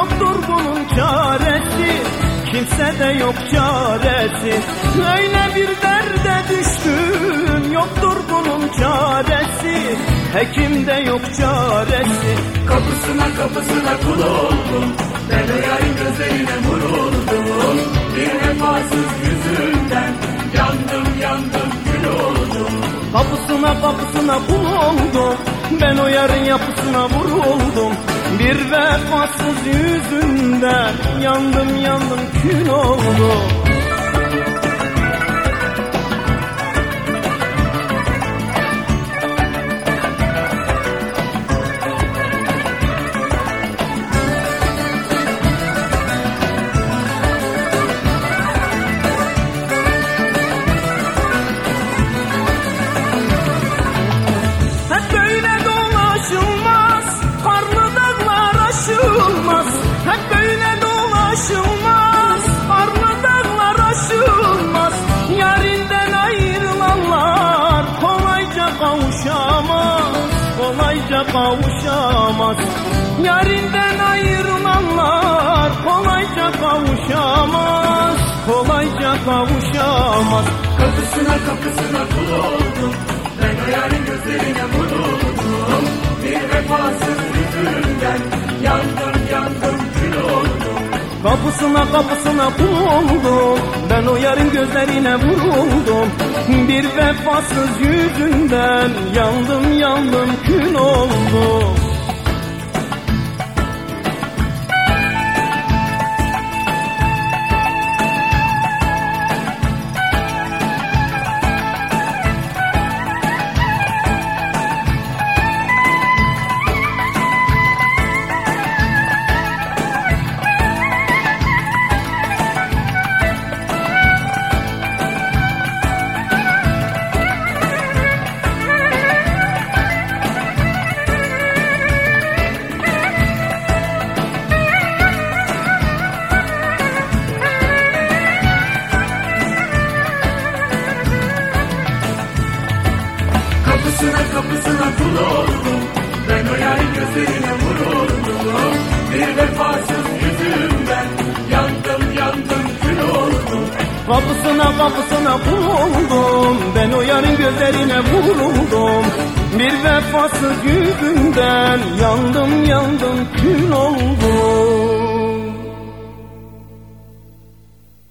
Yoktur bunun çaresi. Kimsede yok çaresi. Öyle bir derde düştüm Yoktur bunun çaresi. Hekimde yok çaresi. Kapısına kapısına kul oldum. Ben o yarın gözlerine vuruldum. Bir vefasız yüzünden Yandım yandım kül oldum. Kapısına kapısına kul oldum Ben o yarın yapısına vuruldum. Bir vefasız yüzünden Yandım yandım kül oldum Kolayca kavuşamaz Yarinden ayrılanlar Kolayca kavuşamaz. Kolayca kavuşamaz. Kapısına kapısına kul oldum Ben o yarın gözlerine vuruldum. Bir vefasız yüzünden Yandım yandım Kapısına kapısına kul oldum Ben o yarın gözlerine vuruldum. Bir vefasız yüzünden Yandım yandım kül oldum Kapısına kapısına kul oldum Ben o yarın gözlerine vuruldum Bir vefasız yüzünden Yandım yandım kül oldum. Kapısına kapısına kul oldum Ben o yarın gözlerine vuruldum. Bir vefasız yüzünden Yandım